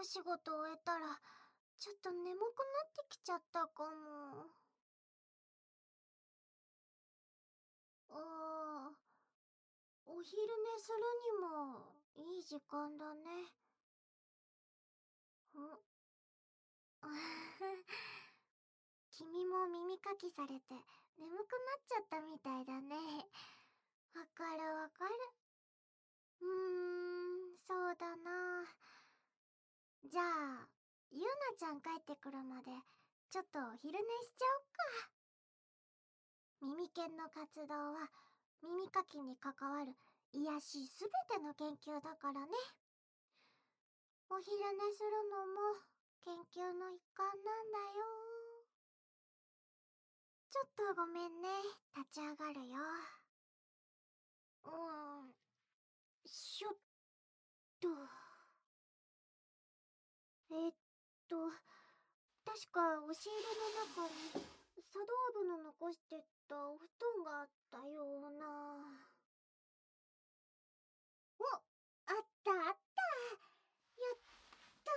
一仕事終えたらちょっと眠くなってきちゃったかも。ああお昼寝するにもいい時間だね。ん 君も耳かきされて眠くなっちゃったみたいだねわかるわかるうーんそうだなじゃあゆうちゃん帰ってくるまでちょっとお昼寝しちゃおっか。耳犬の活動は耳かきに関わる癒しすべての研究だからね。お昼寝するのも研究の一環なんだよ。ちょっとごめんね立ち上がるようんしょっとえっと確か押し入れの中に茶道部の残してったお布団があったような。おあったあった。やった。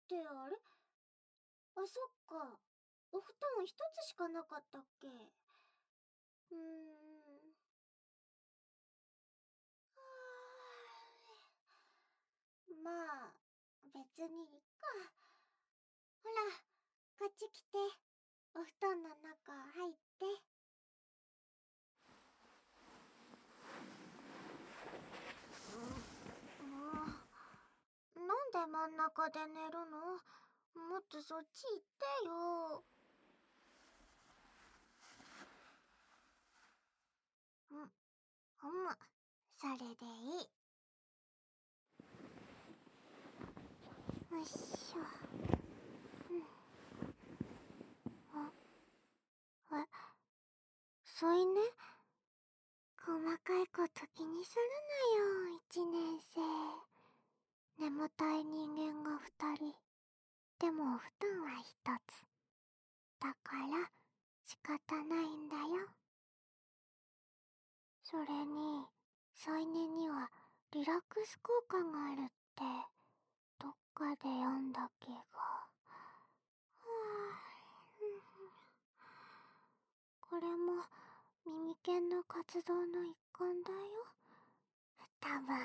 ってあれ？あそっか。お布団一つしかなかったっけ？うーんまあ別にいっか。ほらこっち来て。お布団の中入って。なんで真ん中で寝るの？もっとそっち行ってよ。うんふむそれでいい。よいしょうんあえそいね。細かいこと気にするなよ。一年生。眠たい人間が二人。でもお布団は一つ。だから仕方ないんだよ。それに添い寝にはリラックス効果があるって。かで読んだ気が。これも耳犬の活動の一環だよ。多分。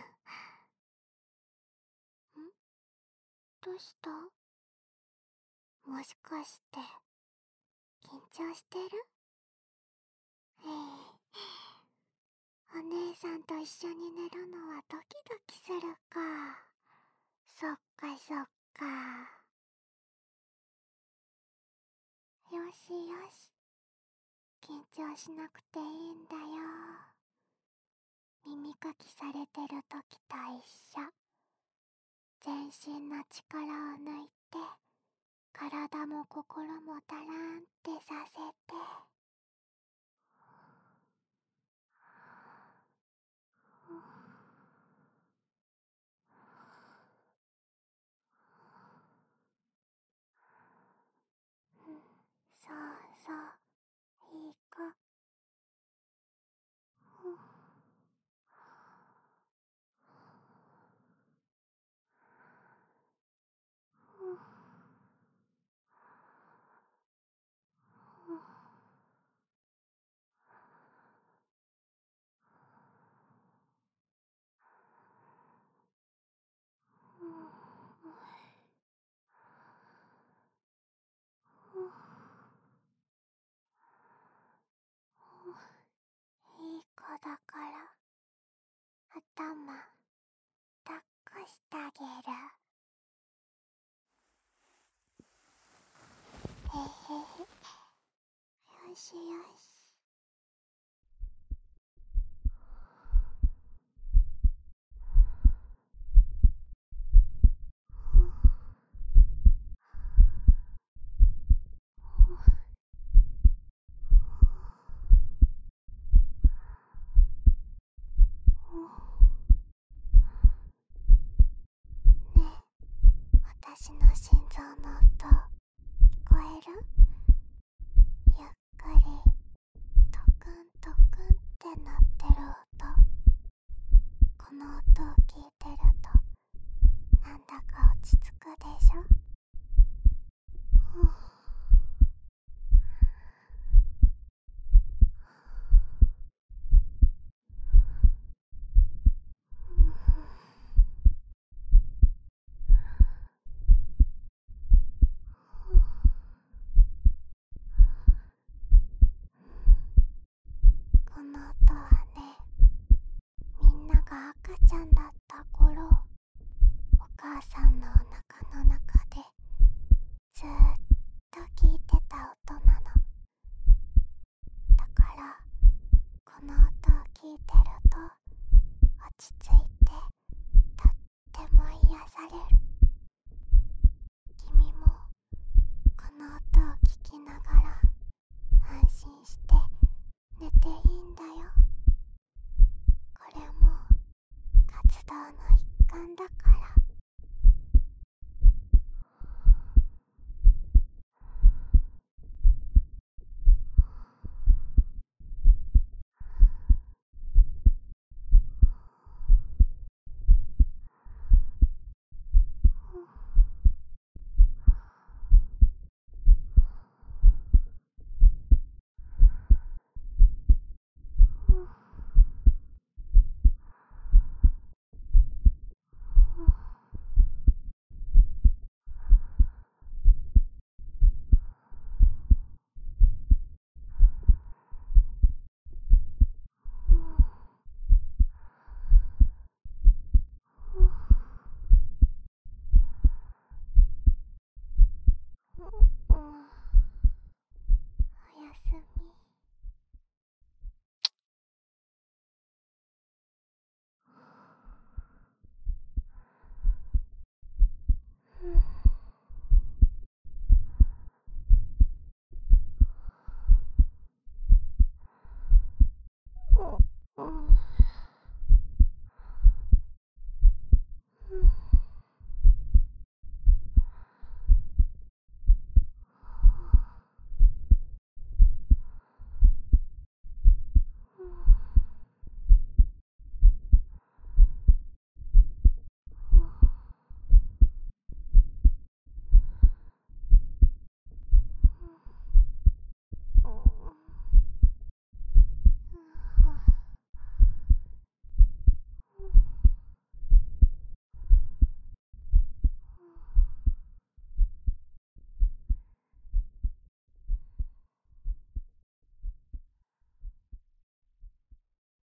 ん？どうした？もしかして緊張してる？ええ。お姉さんと一緒に寝るのはドキドキするか。そっかそっか。よしよし。緊張しなくていいんだよ。耳かきされてる時と一緒。全身の力を抜いて体も心もだらんってさせてそうそういい子いい子だから頭抱っこしてあげる。へへへ。よしよし。私の心臓の音聞こえる？ゆっくりトクントクンって鳴ってる音。この音を聞いてるとなんだか落ち着くですてると落ち着いてとっても癒される。君もこの音を聞きながら安心して